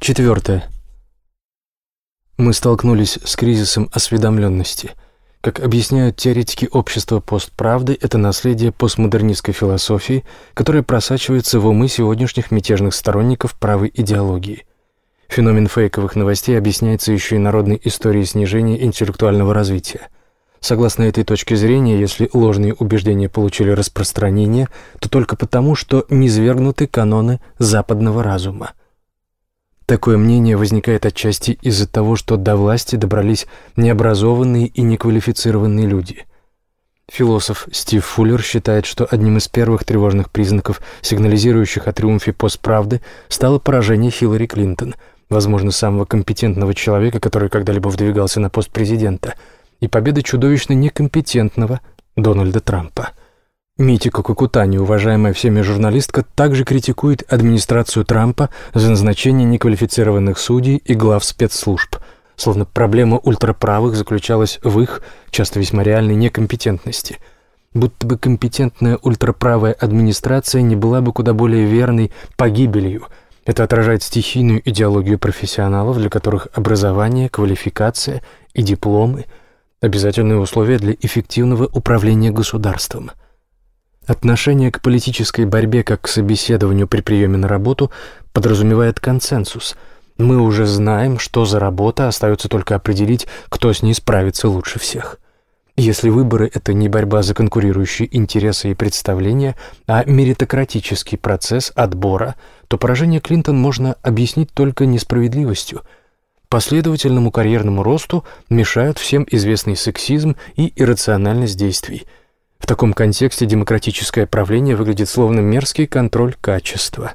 Четвертое. Мы столкнулись с кризисом осведомленности. Как объясняют теоретики общества постправды, это наследие постмодернистской философии, которое просачивается в умы сегодняшних мятежных сторонников правой идеологии. Феномен фейковых новостей объясняется еще и народной историей снижения интеллектуального развития. Согласно этой точке зрения, если ложные убеждения получили распространение, то только потому, что низвергнуты каноны западного разума. Такое мнение возникает отчасти из-за того, что до власти добрались необразованные и неквалифицированные люди. Философ Стив Фуллер считает, что одним из первых тревожных признаков, сигнализирующих о триумфе постправды, стало поражение Хиллари Клинтон, возможно, самого компетентного человека, который когда-либо вдвигался на пост президента, и победа чудовищно некомпетентного Дональда Трампа. Митика Кукутани, уважаемая всеми журналистка, также критикует администрацию Трампа за назначение неквалифицированных судей и глав спецслужб, словно проблема ультраправых заключалась в их, часто весьма реальной, некомпетентности. Будто бы компетентная ультраправая администрация не была бы куда более верной погибелью. Это отражает стихийную идеологию профессионалов, для которых образование, квалификация и дипломы – обязательные условия для эффективного управления государством – Отношение к политической борьбе как к собеседованию при приеме на работу подразумевает консенсус. Мы уже знаем, что за работа, остается только определить, кто с ней справится лучше всех. Если выборы — это не борьба за конкурирующие интересы и представления, а меритократический процесс отбора, то поражение Клинтон можно объяснить только несправедливостью. Последовательному карьерному росту мешают всем известный сексизм и иррациональность действий — в таком контексте демократическое правление выглядит словно мерзкий контроль качества.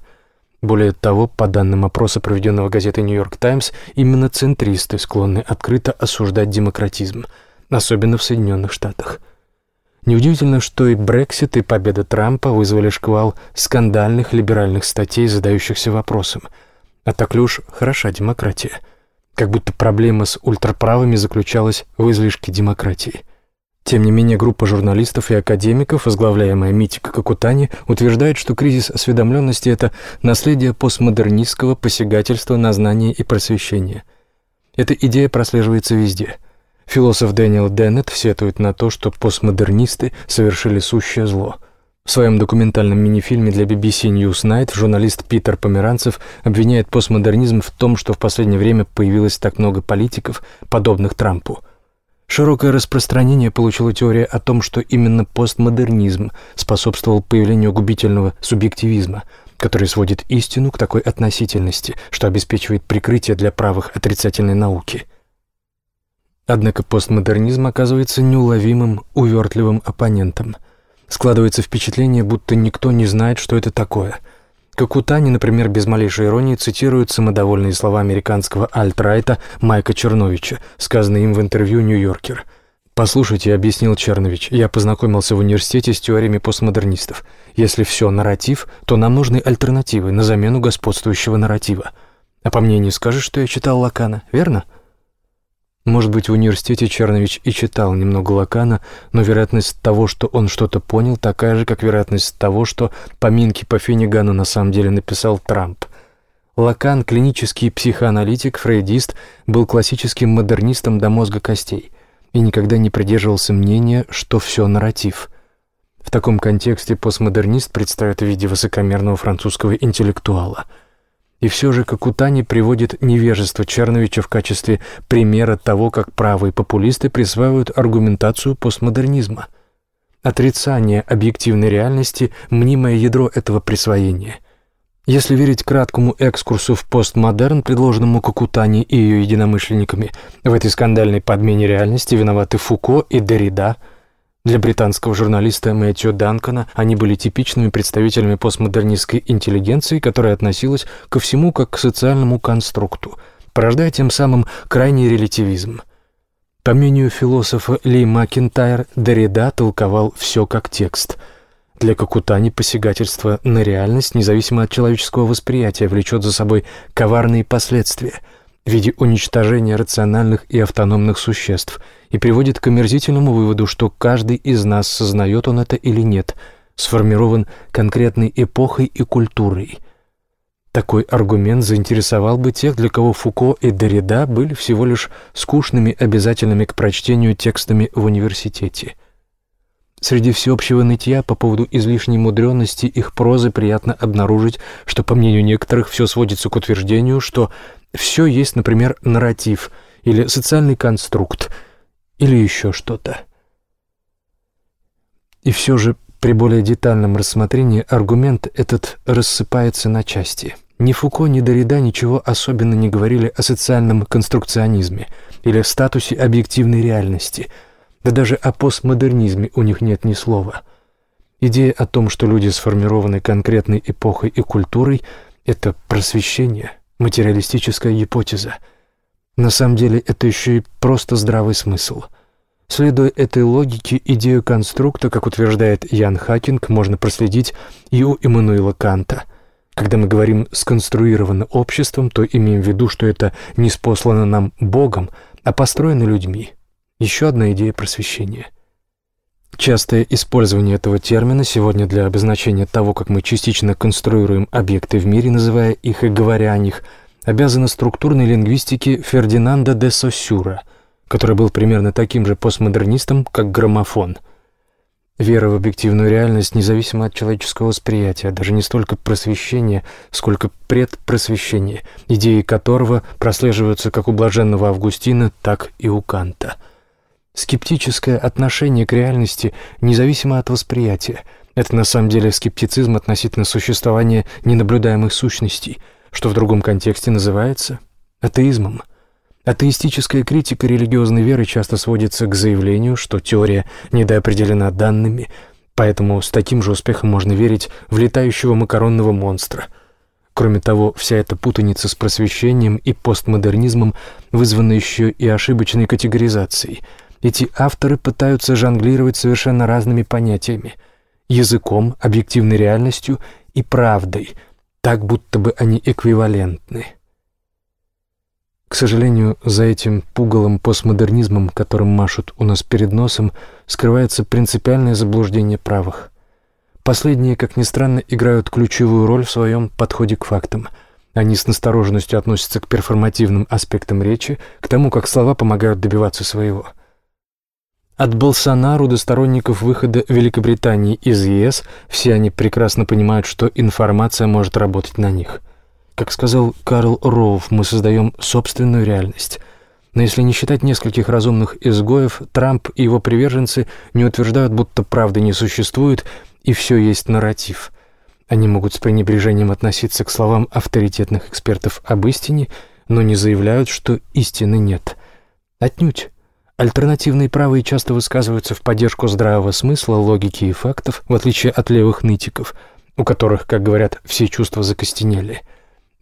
Более того, по данным опроса, проведенного газетой «Нью-Йорк Таймс», именно центристы склонны открыто осуждать демократизм, особенно в Соединенных Штатах. Неудивительно, что и Брексит, и победа Трампа вызвали шквал скандальных либеральных статей, задающихся вопросом, а так ли уж хороша демократия? Как будто проблема с ультраправыми заключалась в излишке демократии – тем не менее, группа журналистов и академиков, возглавляемая Митика Какутани, утверждает, что кризис осведомленности – это наследие постмодернистского посягательства на знание и просвещение. Эта идея прослеживается везде. Философ Дэниел Деннет сетует на то, что постмодернисты совершили сущее зло. В своем документальном мини-фильме для BBC Newsnight журналист Питер Померанцев обвиняет постмодернизм в том, что в последнее время появилось так много политиков, подобных Трампу – Широкое распространение получила теория о том, что именно постмодернизм способствовал появлению губительного субъективизма, который сводит истину к такой относительности, что обеспечивает прикрытие для правых отрицательной науки. Однако постмодернизм оказывается неуловимым, увертливым оппонентом. Складывается впечатление, будто никто не знает, что это такое – Какутани, например, без малейшей иронии цитирует самодовольные слова американского альтрайта Майка Черновича, сказанные им в интервью «Нью-Йоркер». «Послушайте», — объяснил Чернович, — «я познакомился в университете с теориями постмодернистов. Если все нарратив, то нам нужны альтернативы на замену господствующего нарратива. А по мне не скажешь, что я читал Лакана, верно?» Может быть, в университете Чернович и читал немного Лакана, но вероятность того, что он что-то понял, такая же, как вероятность того, что поминки по Финнигану на самом деле написал Трамп. Лакан, клинический психоаналитик, фрейдист, был классическим модернистом до мозга костей и никогда не придерживался мнения, что все нарратив. В таком контексте постмодернист предстает в виде высокомерного французского интеллектуала – и все же Какутани приводит невежество Черновича в качестве примера того, как правые популисты присваивают аргументацию постмодернизма. Отрицание объективной реальности – мнимое ядро этого присвоения. Если верить краткому экскурсу в постмодерн, предложенному Какутани и ее единомышленниками, в этой скандальной подмене реальности виноваты Фуко и Деррида – для британского журналиста Мэтью Данкона они были типичными представителями постмодернистской интеллигенции, которая относилась ко всему как к социальному конструкту, порождая тем самым крайний релятивизм. По мнению философа Ли Макентайр, Деррида толковал все как текст. Для Кокутани посягательство на реальность, независимо от человеческого восприятия, влечет за собой коварные последствия – в виде уничтожения рациональных и автономных существ и приводит к омерзительному выводу, что каждый из нас, сознает он это или нет, сформирован конкретной эпохой и культурой. Такой аргумент заинтересовал бы тех, для кого Фуко и Derrida были всего лишь скучными, обязательными к прочтению текстами в университете. Среди всеобщего нытья по поводу излишней мудренности их прозы приятно обнаружить, что, по мнению некоторых, все сводится к утверждению, что все есть, например, нарратив или социальный конструкт или еще что-то. И все же при более детальном рассмотрении аргумент этот рассыпается на части – ни Фуко, ни Дорида ничего особенно не говорили о социальном конструкционизме или статусе объективной реальности, да даже о постмодернизме у них нет ни слова. Идея о том, что люди сформированы конкретной эпохой и культурой — это просвещение, материалистическая гипотеза. На самом деле это еще и просто здравый смысл. Следуя этой логике, идею конструкта, как утверждает Ян Хакинг, можно проследить и у Иммануила Канта — когда мы говорим «сконструировано обществом», то имеем в виду, что это не спослано нам Богом, а построено людьми. Еще одна идея просвещения. Частое использование этого термина сегодня для обозначения того, как мы частично конструируем объекты в мире, называя их и говоря о них, обязано структурной лингвистике Фердинанда де Сосюра, который был примерно таким же постмодернистом, как граммофон – Вера в объективную реальность независимо от человеческого восприятия, даже не столько просвещения, сколько предпросвещения, идеи которого прослеживаются как у блаженного Августина, так и у Канта. Скептическое отношение к реальности независимо от восприятия – это на самом деле скептицизм относительно существования ненаблюдаемых сущностей, что в другом контексте называется атеизмом – Атеистическая критика религиозной веры часто сводится к заявлению, что теория недоопределена данными, поэтому с таким же успехом можно верить в летающего макаронного монстра. Кроме того, вся эта путаница с просвещением и постмодернизмом вызвана еще и ошибочной категоризацией. Эти авторы пытаются жонглировать совершенно разными понятиями – языком, объективной реальностью и правдой, так будто бы они эквивалентны. К сожалению, за этим пугалом постмодернизмом, которым машут у нас перед носом, скрывается принципиальное заблуждение правых. Последние, как ни странно, играют ключевую роль в своем подходе к фактам. Они с настороженностью относятся к перформативным аспектам речи, к тому, как слова помогают добиваться своего. От Болсонару до сторонников выхода Великобритании из ЕС все они прекрасно понимают, что информация может работать на них – как сказал Карл Роуф, мы создаем собственную реальность. Но если не считать нескольких разумных изгоев, Трамп и его приверженцы не утверждают, будто правды не существует и все есть нарратив. Они могут с пренебрежением относиться к словам авторитетных экспертов об истине, но не заявляют, что истины нет. Отнюдь. Альтернативные правые часто высказываются в поддержку здравого смысла, логики и фактов, в отличие от левых нытиков, у которых, как говорят, все чувства закостенели –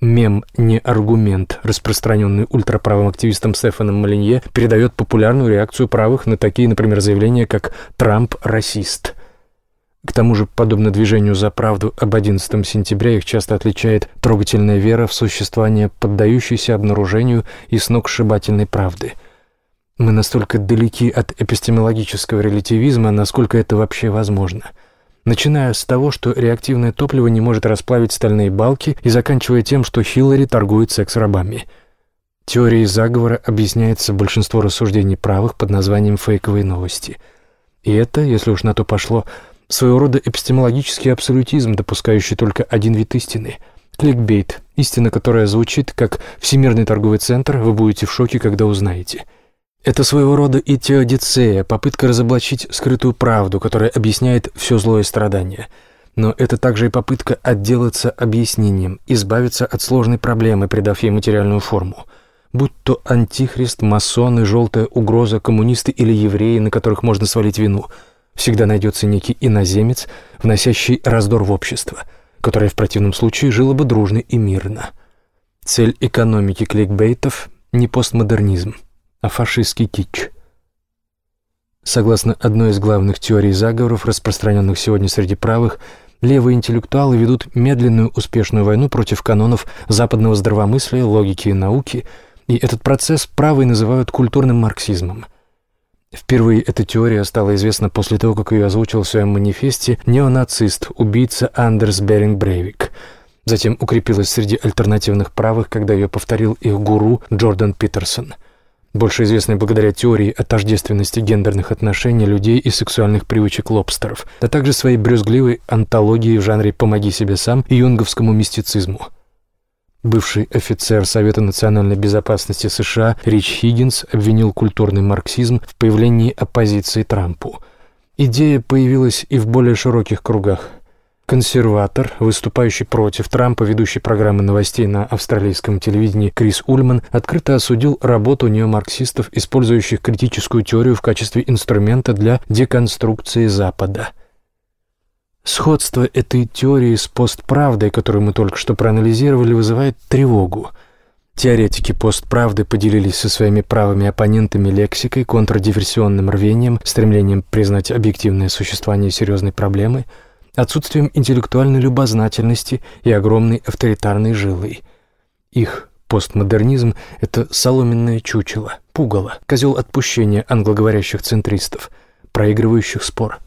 Мем «не аргумент», распространенный ультраправым активистом Стефаном Малинье, передает популярную реакцию правых на такие, например, заявления, как «Трамп – расист». К тому же, подобно движению за правду об 11 сентября, их часто отличает трогательная вера в существование поддающейся обнаружению и сногсшибательной правды. Мы настолько далеки от эпистемологического релятивизма, насколько это вообще возможно – начиная с того, что реактивное топливо не может расплавить стальные балки и заканчивая тем, что Хиллари торгует секс-рабами. Теорией заговора объясняется большинство рассуждений правых под названием «фейковые новости». И это, если уж на то пошло, своего рода эпистемологический абсолютизм, допускающий только один вид истины – кликбейт, истина, которая звучит как «Всемирный торговый центр, вы будете в шоке, когда узнаете». Это своего рода и теодицея, попытка разоблачить скрытую правду, которая объясняет все злое страдание. Но это также и попытка отделаться объяснением, избавиться от сложной проблемы, придав ей материальную форму. Будь то антихрист, масоны, желтая угроза, коммунисты или евреи, на которых можно свалить вину, всегда найдется некий иноземец, вносящий раздор в общество, которое в противном случае жило бы дружно и мирно. Цель экономики кликбейтов – не постмодернизм а фашистский кич. Согласно одной из главных теорий заговоров, распространенных сегодня среди правых, левые интеллектуалы ведут медленную успешную войну против канонов западного здравомыслия, логики и науки, и этот процесс правые называют культурным марксизмом. Впервые эта теория стала известна после того, как ее озвучил в своем манифесте неонацист, убийца Андерс Беринг Брейвик – Затем укрепилась среди альтернативных правых, когда ее повторил их гуру Джордан Питерсон, больше известный благодаря теории о тождественности гендерных отношений людей и сексуальных привычек лобстеров, а также своей брюзгливой антологии в жанре «помоги себе сам» и юнговскому мистицизму. Бывший офицер Совета национальной безопасности США Рич Хиггинс обвинил культурный марксизм в появлении оппозиции Трампу. Идея появилась и в более широких кругах – Консерватор, выступающий против Трампа, ведущий программы новостей на австралийском телевидении Крис Ульман, открыто осудил работу неомарксистов, использующих критическую теорию в качестве инструмента для деконструкции Запада. Сходство этой теории с постправдой, которую мы только что проанализировали, вызывает тревогу. Теоретики постправды поделились со своими правыми оппонентами лексикой, контрдиверсионным рвением, стремлением признать объективное существование серьезной проблемы – отсутствием интеллектуальной любознательности и огромной авторитарной жилой. Их постмодернизм — это соломенное чучело, пугало, козел отпущения англоговорящих центристов, проигрывающих спор.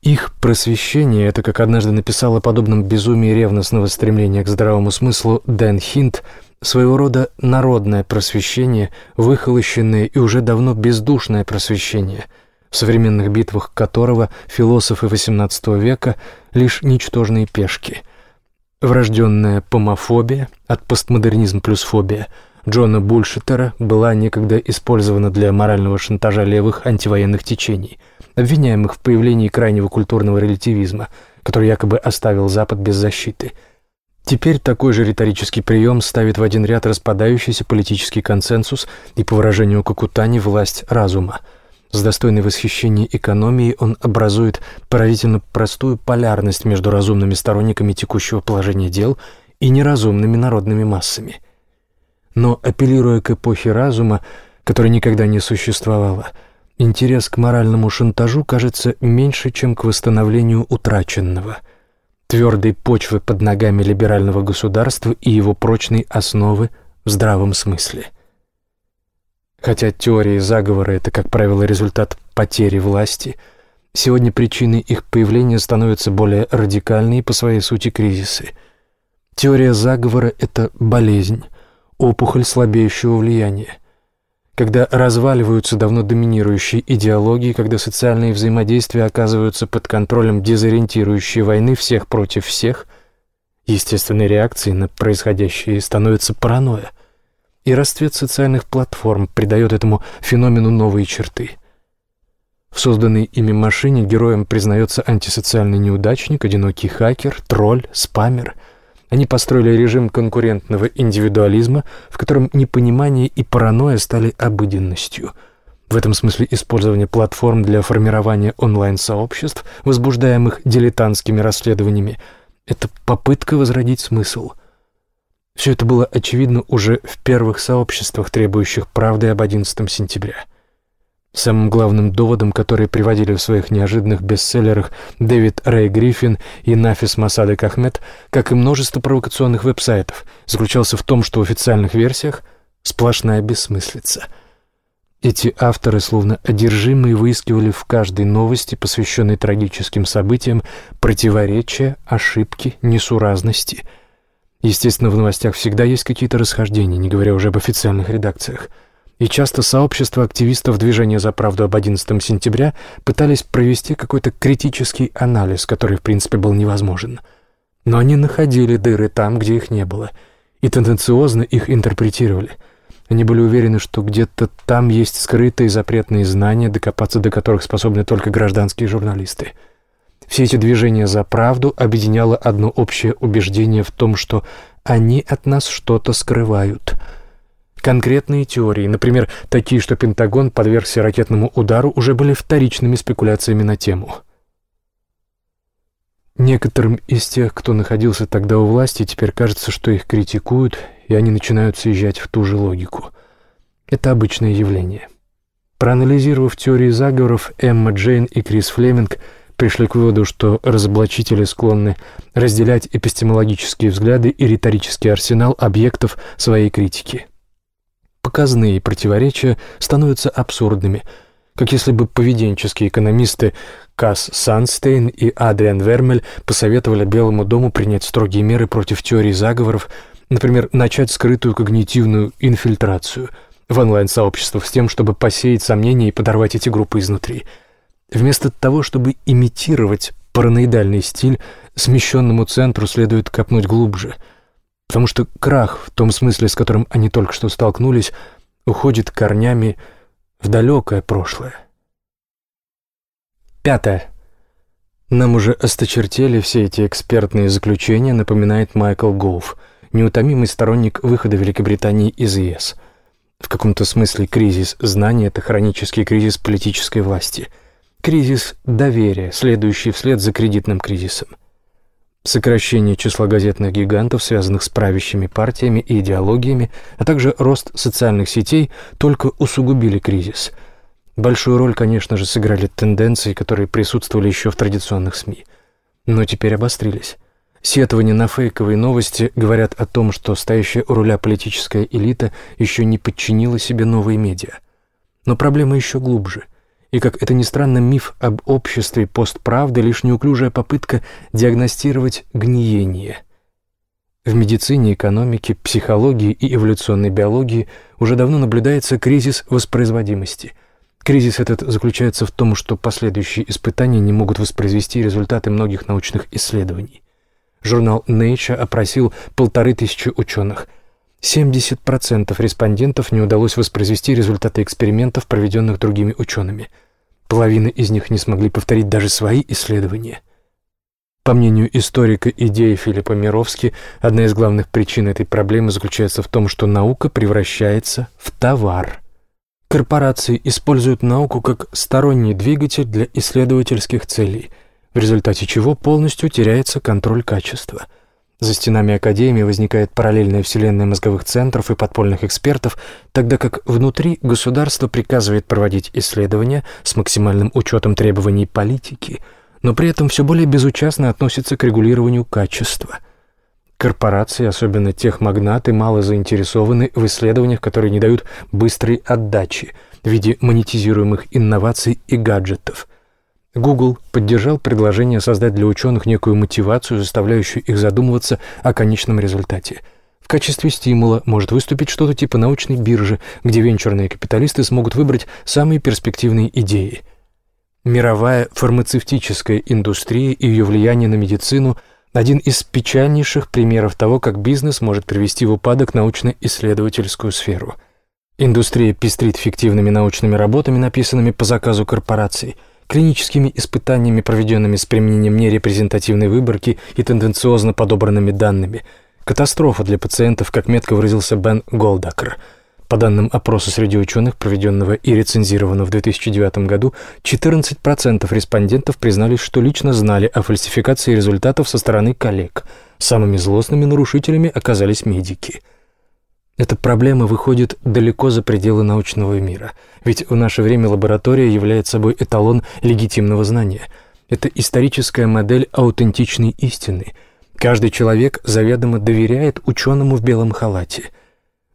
Их просвещение — это, как однажды написал о подобном безумии ревностного стремления к здравому смыслу Дэн Хинт, своего рода народное просвещение, выхолощенное и уже давно бездушное просвещение — в современных битвах которого философы XVIII века — лишь ничтожные пешки. Врожденная помофобия от постмодернизм плюс фобия Джона Бульшитера была некогда использована для морального шантажа левых антивоенных течений, обвиняемых в появлении крайнего культурного релятивизма, который якобы оставил Запад без защиты — Теперь такой же риторический прием ставит в один ряд распадающийся политический консенсус и, по выражению Кокутани, власть разума – с достойной восхищения экономией он образует поразительно простую полярность между разумными сторонниками текущего положения дел и неразумными народными массами. Но, апеллируя к эпохе разума, которая никогда не существовала, интерес к моральному шантажу кажется меньше, чем к восстановлению утраченного, твердой почвы под ногами либерального государства и его прочной основы в здравом смысле – Хотя теории заговора — это, как правило, результат потери власти, сегодня причиной их появления становятся более радикальные по своей сути кризисы. Теория заговора — это болезнь, опухоль слабеющего влияния. Когда разваливаются давно доминирующие идеологии, когда социальные взаимодействия оказываются под контролем дезориентирующей войны всех против всех, естественной реакцией на происходящее становится паранойя и расцвет социальных платформ придает этому феномену новые черты. В созданной ими машине героем признается антисоциальный неудачник, одинокий хакер, тролль, спамер. Они построили режим конкурентного индивидуализма, в котором непонимание и паранойя стали обыденностью. В этом смысле использование платформ для формирования онлайн-сообществ, возбуждаемых дилетантскими расследованиями, это попытка возродить смысл – все это было очевидно уже в первых сообществах, требующих правды об 11 сентября. Самым главным доводом, который приводили в своих неожиданных бестселлерах Дэвид Рэй Гриффин и Нафис Масадек Ахмед, как и множество провокационных веб-сайтов, заключался в том, что в официальных версиях сплошная бессмыслица. Эти авторы, словно одержимые, выискивали в каждой новости, посвященной трагическим событиям, противоречия, ошибки, несуразности – Естественно, в новостях всегда есть какие-то расхождения, не говоря уже об официальных редакциях. И часто сообщество активистов движения за правду об 11 сентября пытались провести какой-то критический анализ, который, в принципе, был невозможен. Но они находили дыры там, где их не было, и тенденциозно их интерпретировали. Они были уверены, что где-то там есть скрытые запретные знания, докопаться до которых способны только гражданские журналисты – все эти движения за правду объединяло одно общее убеждение в том, что они от нас что-то скрывают. Конкретные теории, например, такие, что Пентагон подвергся ракетному удару, уже были вторичными спекуляциями на тему. Некоторым из тех, кто находился тогда у власти, теперь кажется, что их критикуют, и они начинают съезжать в ту же логику. Это обычное явление. Проанализировав теории заговоров, Эмма Джейн и Крис Флеминг – пришли к выводу, что разоблачители склонны разделять эпистемологические взгляды и риторический арсенал объектов своей критики. Показные противоречия становятся абсурдными, как если бы поведенческие экономисты Касс Санстейн и Адриан Вермель посоветовали Белому дому принять строгие меры против теории заговоров, например, начать скрытую когнитивную инфильтрацию в онлайн-сообществах с тем, чтобы посеять сомнения и подорвать эти группы изнутри. Вместо того, чтобы имитировать параноидальный стиль, смещенному центру следует копнуть глубже, потому что крах, в том смысле, с которым они только что столкнулись, уходит корнями в далекое прошлое. Пятое. Нам уже осточертели все эти экспертные заключения, напоминает Майкл Гоуф, неутомимый сторонник выхода Великобритании из ЕС. В каком-то смысле кризис знаний – это хронический кризис политической власти. Кризис доверия, следующий вслед за кредитным кризисом. Сокращение числа газетных гигантов, связанных с правящими партиями и идеологиями, а также рост социальных сетей только усугубили кризис – Большую роль, конечно же, сыграли тенденции, которые присутствовали еще в традиционных СМИ, но теперь обострились. Сетования на фейковые новости говорят о том, что стоящая у руля политическая элита еще не подчинила себе новые медиа. Но проблема еще глубже. И, как это ни странно, миф об обществе постправды — лишь неуклюжая попытка диагностировать гниение. В медицине, экономике, психологии и эволюционной биологии уже давно наблюдается кризис воспроизводимости — Кризис этот заключается в том, что последующие испытания не могут воспроизвести результаты многих научных исследований. Журнал Nature опросил полторы тысячи ученых. 70% респондентов не удалось воспроизвести результаты экспериментов, проведенных другими учеными. Половина из них не смогли повторить даже свои исследования. По мнению историка идеи Филиппа Мировски, одна из главных причин этой проблемы заключается в том, что наука превращается в товар – Корпорации используют науку как сторонний двигатель для исследовательских целей, в результате чего полностью теряется контроль качества. За стенами Академии возникает параллельная вселенная мозговых центров и подпольных экспертов, тогда как внутри государство приказывает проводить исследования с максимальным учетом требований политики, но при этом все более безучастно относится к регулированию качества – Корпорации, особенно тех магнаты, мало заинтересованы в исследованиях, которые не дают быстрой отдачи в виде монетизируемых инноваций и гаджетов. Google поддержал предложение создать для ученых некую мотивацию, заставляющую их задумываться о конечном результате. В качестве стимула может выступить что-то типа научной биржи, где венчурные капиталисты смогут выбрать самые перспективные идеи. Мировая фармацевтическая индустрия и ее влияние на медицину – один из печальнейших примеров того, как бизнес может привести в упадок научно-исследовательскую сферу. Индустрия пестрит фиктивными научными работами, написанными по заказу корпораций, клиническими испытаниями, проведенными с применением нерепрезентативной выборки и тенденциозно подобранными данными. Катастрофа для пациентов, как метко выразился Бен Голдакер – по данным опроса среди ученых, проведенного и рецензированного в 2009 году, 14% респондентов признались, что лично знали о фальсификации результатов со стороны коллег. Самыми злостными нарушителями оказались медики. Эта проблема выходит далеко за пределы научного мира, ведь в наше время лаборатория является собой эталон легитимного знания. Это историческая модель аутентичной истины. Каждый человек заведомо доверяет ученому в белом халате –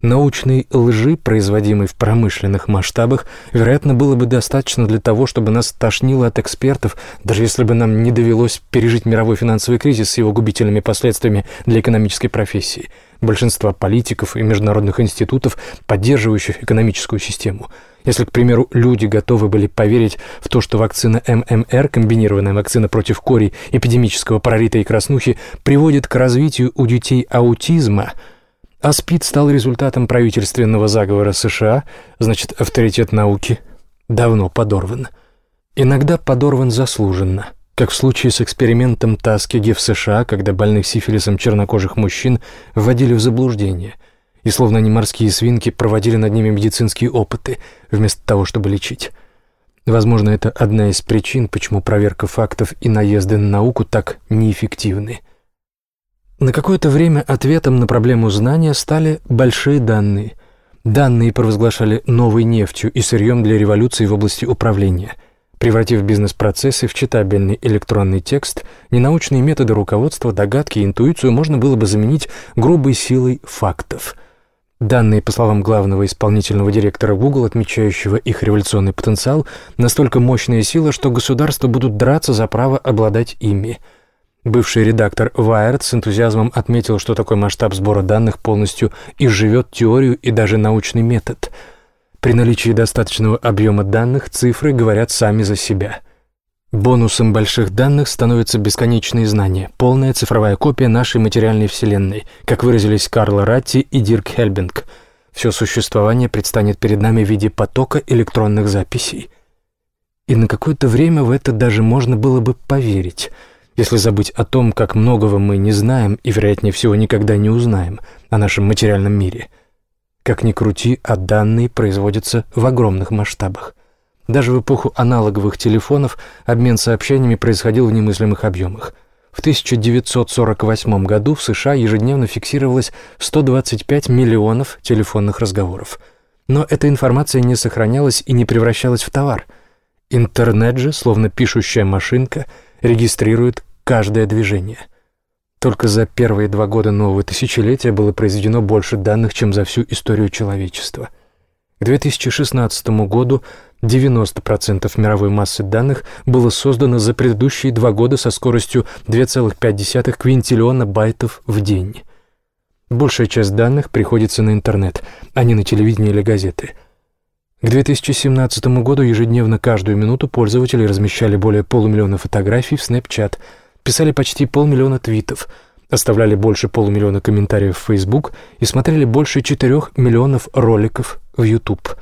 Научной лжи, производимой в промышленных масштабах, вероятно, было бы достаточно для того, чтобы нас тошнило от экспертов, даже если бы нам не довелось пережить мировой финансовый кризис с его губительными последствиями для экономической профессии, большинства политиков и международных институтов, поддерживающих экономическую систему. Если, к примеру, люди готовы были поверить в то, что вакцина ММР, комбинированная вакцина против кори, эпидемического паралита и краснухи, приводит к развитию у детей аутизма – а СПИД стал результатом правительственного заговора США, значит, авторитет науки давно подорван. Иногда подорван заслуженно, как в случае с экспериментом Таскиги в США, когда больных сифилисом чернокожих мужчин вводили в заблуждение, и словно они морские свинки проводили над ними медицинские опыты, вместо того, чтобы лечить. Возможно, это одна из причин, почему проверка фактов и наезды на науку так неэффективны – на какое-то время ответом на проблему знания стали большие данные. Данные провозглашали новой нефтью и сырьем для революции в области управления, превратив бизнес-процессы в читабельный электронный текст, ненаучные методы руководства, догадки и интуицию можно было бы заменить грубой силой фактов. Данные, по словам главного исполнительного директора Google, отмечающего их революционный потенциал, настолько мощная сила, что государства будут драться за право обладать ими. Бывший редактор Wired с энтузиазмом отметил, что такой масштаб сбора данных полностью изживет теорию и даже научный метод. При наличии достаточного объема данных цифры говорят сами за себя – Бонусом больших данных становятся бесконечные знания, полная цифровая копия нашей материальной вселенной, как выразились Карл Ратти и Дирк Хельбинг. Все существование предстанет перед нами в виде потока электронных записей. И на какое-то время в это даже можно было бы поверить, если забыть о том, как многого мы не знаем и, вероятнее всего, никогда не узнаем о нашем материальном мире. Как ни крути, а данные производятся в огромных масштабах. Даже в эпоху аналоговых телефонов обмен сообщениями происходил в немыслимых объемах. В 1948 году в США ежедневно фиксировалось 125 миллионов телефонных разговоров. Но эта информация не сохранялась и не превращалась в товар. Интернет же, словно пишущая машинка, регистрирует каждое движение. Только за первые два года нового тысячелетия было произведено больше данных, чем за всю историю человечества. К 2016 году 90% мировой массы данных было создано за предыдущие два года со скоростью 2,5 квинтиллиона байтов в день. Большая часть данных приходится на интернет, а не на телевидение или газеты. К 2017 году ежедневно каждую минуту пользователи размещали более полумиллиона фотографий в Snapchat, писали почти полмиллиона твитов, оставляли больше полумиллиона комментариев в Facebook и смотрели больше 4 миллионов роликов в YouTube –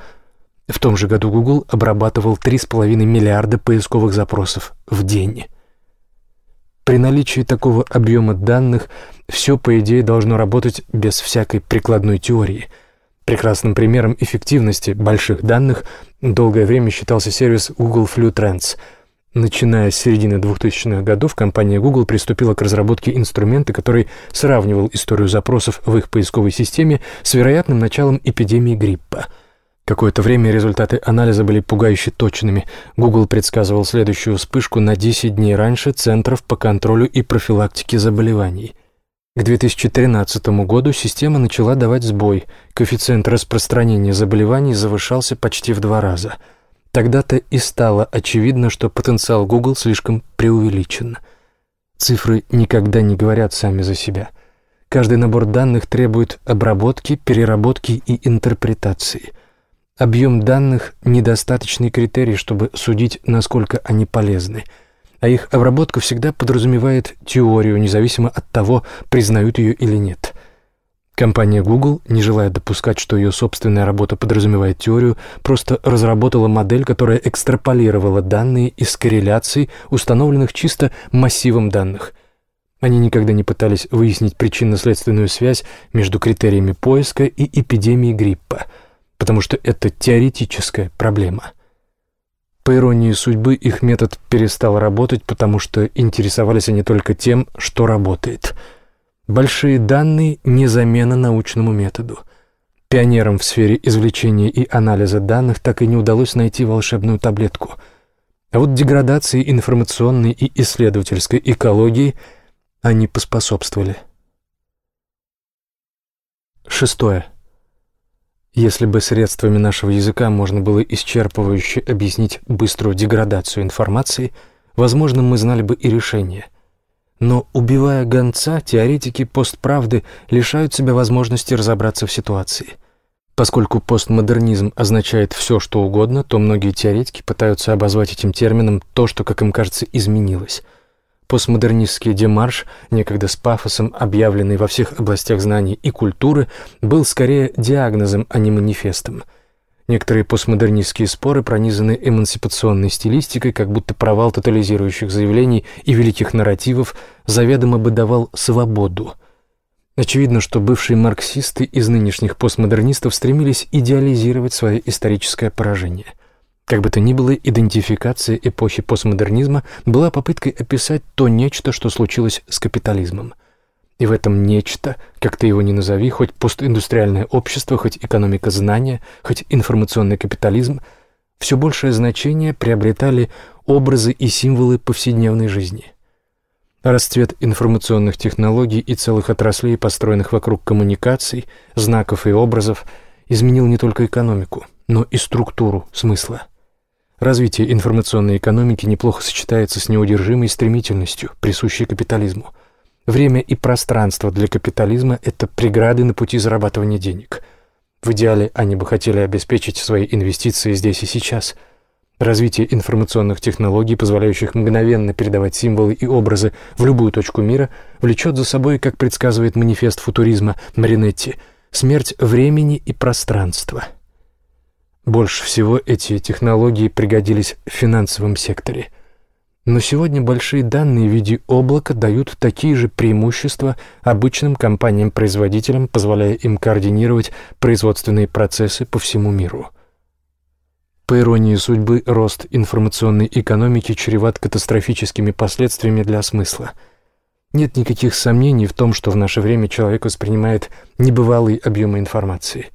в том же году Google обрабатывал 3,5 миллиарда поисковых запросов в день. При наличии такого объема данных все, по идее, должно работать без всякой прикладной теории. Прекрасным примером эффективности больших данных долгое время считался сервис Google Flu Trends. Начиная с середины 2000-х годов, компания Google приступила к разработке инструмента, который сравнивал историю запросов в их поисковой системе с вероятным началом эпидемии гриппа – Какое-то время результаты анализа были пугающе точными. Google предсказывал следующую вспышку на 10 дней раньше Центров по контролю и профилактике заболеваний. К 2013 году система начала давать сбой. Коэффициент распространения заболеваний завышался почти в два раза. Тогда-то и стало очевидно, что потенциал Google слишком преувеличен. Цифры никогда не говорят сами за себя. Каждый набор данных требует обработки, переработки и интерпретации – Объем данных – недостаточный критерий, чтобы судить, насколько они полезны, а их обработка всегда подразумевает теорию, независимо от того, признают ее или нет. Компания Google, не желая допускать, что ее собственная работа подразумевает теорию, просто разработала модель, которая экстраполировала данные из корреляций, установленных чисто массивом данных – они никогда не пытались выяснить причинно-следственную связь между критериями поиска и эпидемией гриппа – потому что это теоретическая проблема. По иронии судьбы, их метод перестал работать, потому что интересовались они только тем, что работает. Большие данные – не замена научному методу. Пионерам в сфере извлечения и анализа данных так и не удалось найти волшебную таблетку. А вот деградации информационной и исследовательской экологии они поспособствовали. Шестое. Если бы средствами нашего языка можно было исчерпывающе объяснить быструю деградацию информации, возможно, мы знали бы и решение. Но, убивая гонца, теоретики постправды лишают себя возможности разобраться в ситуации. Поскольку постмодернизм означает все, что угодно, то многие теоретики пытаются обозвать этим термином то, что, как им кажется, изменилось – Постмодернистский демарш, некогда с пафосом объявленный во всех областях знаний и культуры, был скорее диагнозом, а не манифестом. Некоторые постмодернистские споры пронизаны эмансипационной стилистикой, как будто провал тотализирующих заявлений и великих нарративов заведомо бы давал свободу. Очевидно, что бывшие марксисты из нынешних постмодернистов стремились идеализировать свое историческое поражение – как бы то ни было, идентификация эпохи постмодернизма была попыткой описать то нечто, что случилось с капитализмом. И в этом нечто, как ты его ни назови, хоть постиндустриальное общество, хоть экономика знания, хоть информационный капитализм, все большее значение приобретали образы и символы повседневной жизни. Расцвет информационных технологий и целых отраслей, построенных вокруг коммуникаций, знаков и образов, изменил не только экономику, но и структуру смысла. Развитие информационной экономики неплохо сочетается с неудержимой стремительностью, присущей капитализму. Время и пространство для капитализма – это преграды на пути зарабатывания денег. В идеале они бы хотели обеспечить свои инвестиции здесь и сейчас – Развитие информационных технологий, позволяющих мгновенно передавать символы и образы в любую точку мира, влечет за собой, как предсказывает манифест футуризма Маринетти, смерть времени и пространства. Больше всего эти технологии пригодились в финансовом секторе. Но сегодня большие данные в виде облака дают такие же преимущества обычным компаниям-производителям, позволяя им координировать производственные процессы по всему миру – по иронии судьбы, рост информационной экономики чреват катастрофическими последствиями для смысла. Нет никаких сомнений в том, что в наше время человек воспринимает небывалые объемы информации.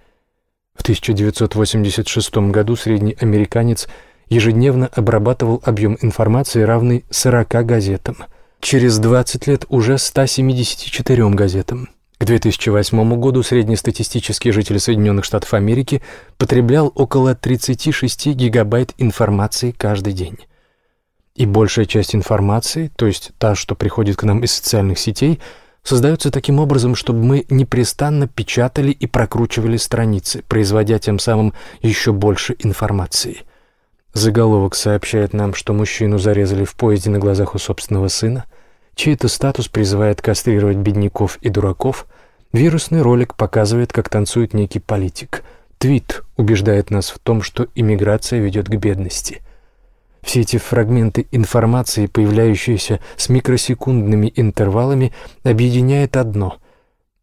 В 1986 году средний американец ежедневно обрабатывал объем информации, равный 40 газетам. Через 20 лет уже 174 газетам. К 2008 году среднестатистический житель Соединенных Штатов Америки потреблял около 36 гигабайт информации каждый день. И большая часть информации, то есть та, что приходит к нам из социальных сетей, создается таким образом, чтобы мы непрестанно печатали и прокручивали страницы, производя тем самым еще больше информации. Заголовок сообщает нам, что мужчину зарезали в поезде на глазах у собственного сына – чей-то статус призывает кастрировать бедняков и дураков, вирусный ролик показывает, как танцует некий политик. Твит убеждает нас в том, что иммиграция ведет к бедности. Все эти фрагменты информации, появляющиеся с микросекундными интервалами, объединяет одно —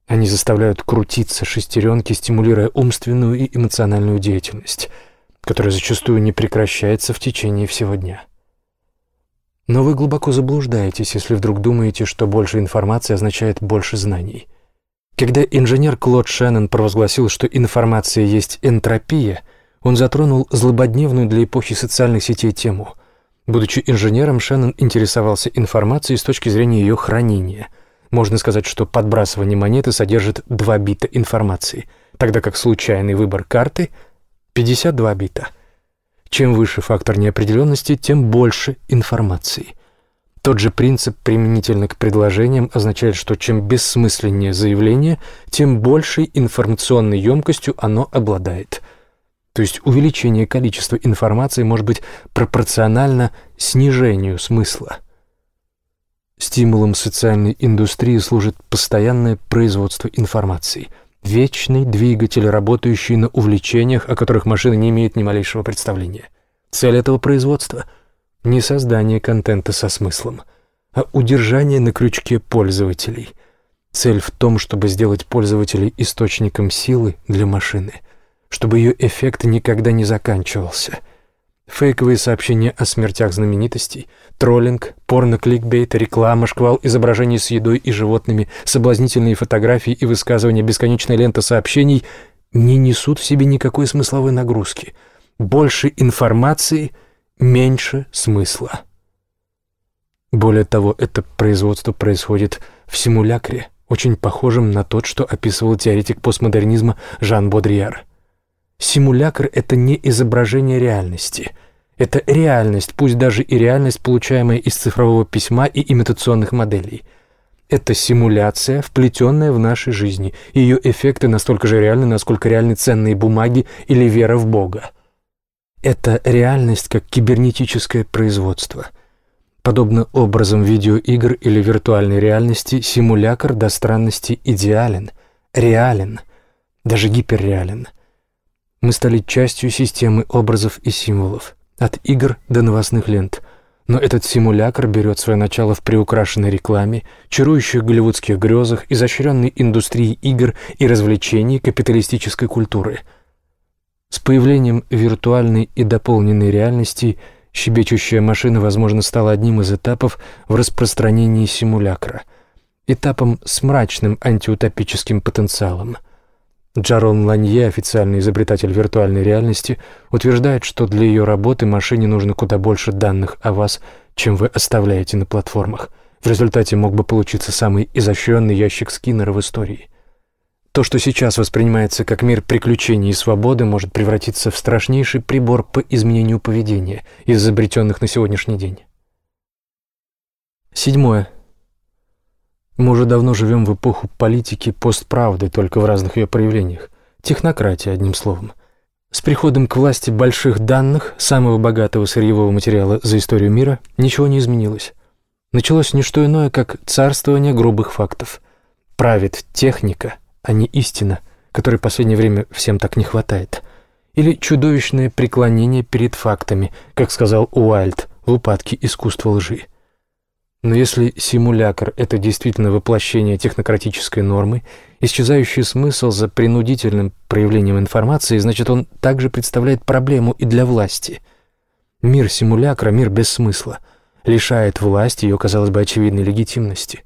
они заставляют крутиться шестеренки, стимулируя умственную и эмоциональную деятельность, которая зачастую не прекращается в течение всего дня. Но вы глубоко заблуждаетесь, если вдруг думаете, что больше информации означает больше знаний. Когда инженер Клод Шеннон провозгласил, что информация есть энтропия, он затронул злободневную для эпохи социальных сетей тему. Будучи инженером, Шеннон интересовался информацией с точки зрения ее хранения. Можно сказать, что подбрасывание монеты содержит 2 бита информации, тогда как случайный выбор карты — 52 бита — чем выше фактор неопределенности, тем больше информации. Тот же принцип применительно к предложениям означает, что чем бессмысленнее заявление, тем большей информационной емкостью оно обладает. То есть увеличение количества информации может быть пропорционально снижению смысла. Стимулом социальной индустрии служит постоянное производство информации – Вечный двигатель, работающий на увлечениях, о которых машина не имеет ни малейшего представления. Цель этого производства — не создание контента со смыслом, а удержание на крючке пользователей. Цель в том, чтобы сделать пользователей источником силы для машины, чтобы ее эффект никогда не заканчивался — Фейковые сообщения о смертях знаменитостей, троллинг, порно-кликбейт, реклама, шквал изображений с едой и животными, соблазнительные фотографии и высказывания бесконечной ленты сообщений не несут в себе никакой смысловой нагрузки. Больше информации, меньше смысла. Более того, это производство происходит в симулякре, очень похожем на тот, что описывал теоретик постмодернизма Жан Бодрияр. Симулякр — это не изображение реальности. Это реальность, пусть даже и реальность, получаемая из цифрового письма и имитационных моделей. Это симуляция, вплетенная в нашей жизни. Ее эффекты настолько же реальны, насколько реальны ценные бумаги или вера в Бога. Это реальность как кибернетическое производство. Подобно образом видеоигр или виртуальной реальности, симулякр до странности идеален, реален, даже гиперреален – мы стали частью системы образов и символов, от игр до новостных лент. Но этот симулякр берет свое начало в приукрашенной рекламе, чарующих голливудских грезах, изощренной индустрии игр и развлечений капиталистической культуры. С появлением виртуальной и дополненной реальности щебечущая машина, возможно, стала одним из этапов в распространении симулякра, этапом с мрачным антиутопическим потенциалом – Джарон Ланье, официальный изобретатель виртуальной реальности, утверждает, что для ее работы машине нужно куда больше данных о вас, чем вы оставляете на платформах. В результате мог бы получиться самый изощренный ящик Скиннера в истории. То, что сейчас воспринимается как мир приключений и свободы, может превратиться в страшнейший прибор по изменению поведения, изобретенных на сегодняшний день. Седьмое. Мы уже давно живем в эпоху политики постправды, только в разных ее проявлениях. Технократия, одним словом. С приходом к власти больших данных, самого богатого сырьевого материала за историю мира, ничего не изменилось. Началось не что иное, как царствование грубых фактов. Правит техника, а не истина, которой в последнее время всем так не хватает. Или чудовищное преклонение перед фактами, как сказал Уайльд в «Упадке искусства лжи». Но если симулякр — это действительно воплощение технократической нормы, исчезающий смысл за принудительным проявлением информации, значит, он также представляет проблему и для власти. Мир симулякра — мир без смысла, лишает власти ее, казалось бы, очевидной легитимности.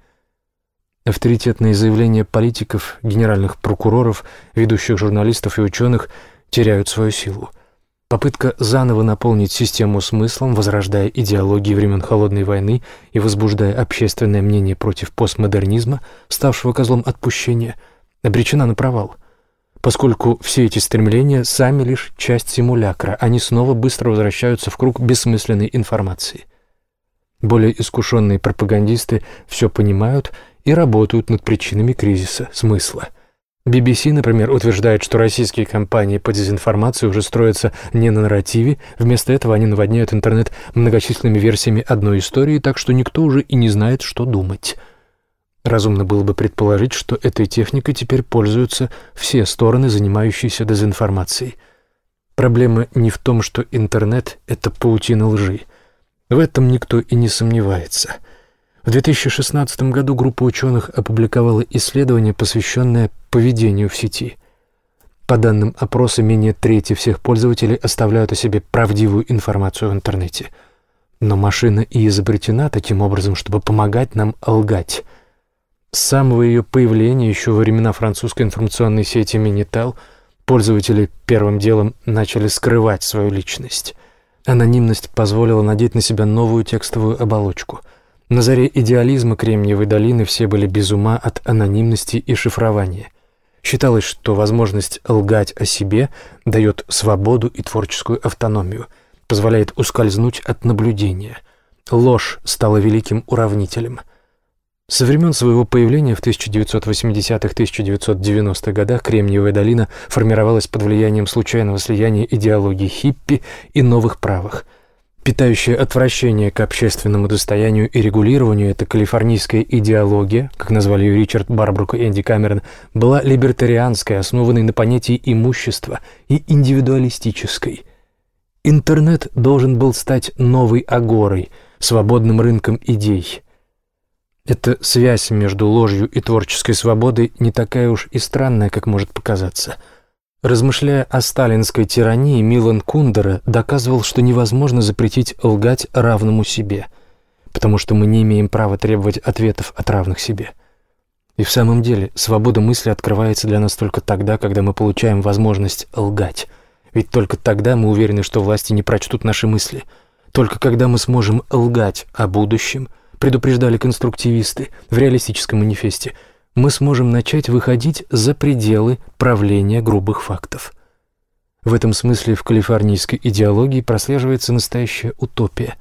Авторитетные заявления политиков, генеральных прокуроров, ведущих журналистов и ученых теряют свою силу. Попытка заново наполнить систему смыслом, возрождая идеологии времен Холодной войны и возбуждая общественное мнение против постмодернизма, ставшего козлом отпущения, обречена на провал, поскольку все эти стремления сами лишь часть симулякра, они снова быстро возвращаются в круг бессмысленной информации. Более искушенные пропагандисты все понимают и работают над причинами кризиса смысла – BBC, например, утверждает, что российские компании по дезинформации уже строятся не на нарративе, вместо этого они наводняют интернет многочисленными версиями одной истории, так что никто уже и не знает, что думать. Разумно было бы предположить, что этой техникой теперь пользуются все стороны, занимающиеся дезинформацией. Проблема не в том, что интернет — это паутина лжи. В этом никто и не сомневается — в 2016 году группа ученых опубликовала исследование, посвященное поведению в сети. По данным опроса, менее трети всех пользователей оставляют о себе правдивую информацию в интернете. Но машина и изобретена таким образом, чтобы помогать нам лгать. С самого ее появления, еще во времена французской информационной сети Minitel, пользователи первым делом начали скрывать свою личность. Анонимность позволила надеть на себя новую текстовую оболочку — на заре идеализма Кремниевой долины все были без ума от анонимности и шифрования. Считалось, что возможность лгать о себе дает свободу и творческую автономию, позволяет ускользнуть от наблюдения. Ложь стала великим уравнителем. Со времен своего появления в 1980-1990-х годах Кремниевая долина формировалась под влиянием случайного слияния идеологии хиппи и новых правых – питающая отвращение к общественному достоянию и регулированию, эта калифорнийская идеология, как назвали ее Ричард Барбрук и Энди Камерон, была либертарианской, основанной на понятии имущества, и индивидуалистической. Интернет должен был стать новой агорой, свободным рынком идей. Эта связь между ложью и творческой свободой не такая уж и странная, как может показаться – Размышляя о сталинской тирании, Милан Кундера доказывал, что невозможно запретить лгать равному себе, потому что мы не имеем права требовать ответов от равных себе. И в самом деле, свобода мысли открывается для нас только тогда, когда мы получаем возможность лгать. Ведь только тогда мы уверены, что власти не прочтут наши мысли. Только когда мы сможем лгать о будущем, предупреждали конструктивисты в реалистическом манифесте – мы сможем начать выходить за пределы правления грубых фактов. В этом смысле в калифорнийской идеологии прослеживается настоящая утопия,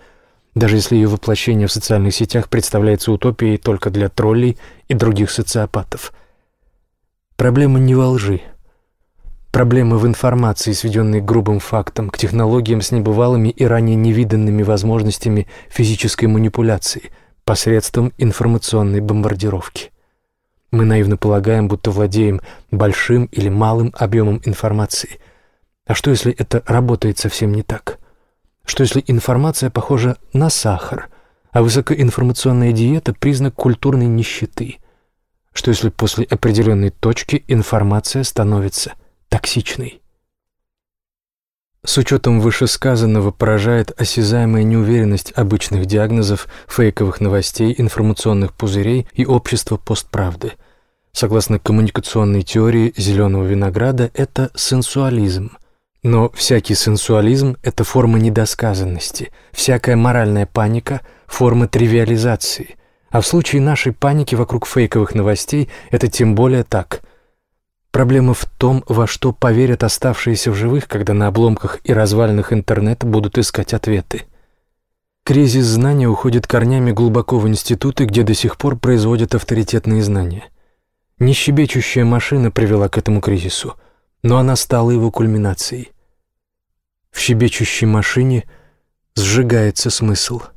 даже если ее воплощение в социальных сетях представляется утопией только для троллей и других социопатов. Проблема не во лжи. Проблема в информации, сведенной к грубым фактам, к технологиям с небывалыми и ранее невиданными возможностями физической манипуляции посредством информационной бомбардировки. Мы наивно полагаем, будто владеем большим или малым объемом информации. А что, если это работает совсем не так? Что, если информация похожа на сахар, а высокоинформационная диета – признак культурной нищеты? Что, если после определенной точки информация становится токсичной? С учетом вышесказанного поражает осязаемая неуверенность обычных диагнозов, фейковых новостей, информационных пузырей и общества постправды. Согласно коммуникационной теории зеленого винограда, это сенсуализм. Но всякий сенсуализм – это форма недосказанности, всякая моральная паника – форма тривиализации, А в случае нашей паники вокруг фейковых новостей это тем более так. Проблема в том, во что поверят оставшиеся в живых, когда на обломках и развалинах интернета будут искать ответы. Кризис знания уходит корнями глубоко в институты, где до сих пор производят авторитетные знания. Нещебечущая машина привела к этому кризису, но она стала его кульминацией. В щебечущей машине сжигается смысл –